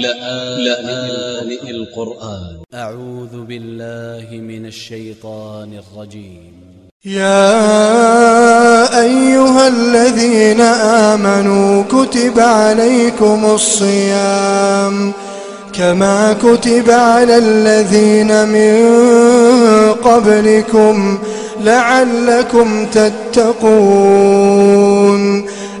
لآن القرآن. أ ع و ذ ب ا ل ل ه من ا ل ش ي ط ا ن ا ل ج ي م يا أيها الذين آمنوا كتب عليكم الصيام كما كتب على الذين من قبلكم لعلكم تتقون.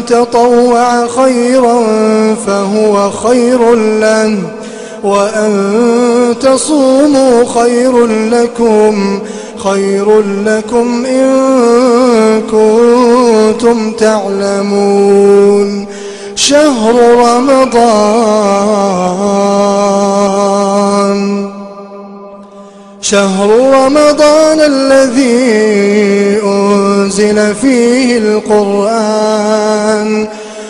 تطوع خيرا فهو خير له وأن تصوموا خير لكم خير لكم إن كنتم تعلمون. شهر رمضان شهر رمضان الذي أنزل فيه القرآن.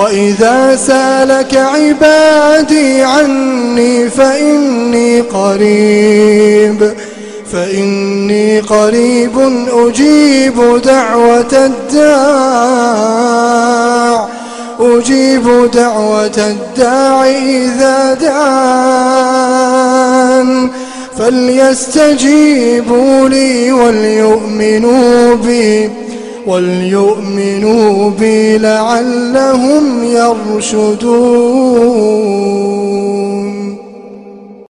وإذا سالك عبادي عني فإني قريب فإني قريب أجيب دعوة الداع أجيب دعوة الداع إذا دعان فليستجيبوا لي وليؤمنوا بي وليؤمنوا بي لعلهم يرشدون.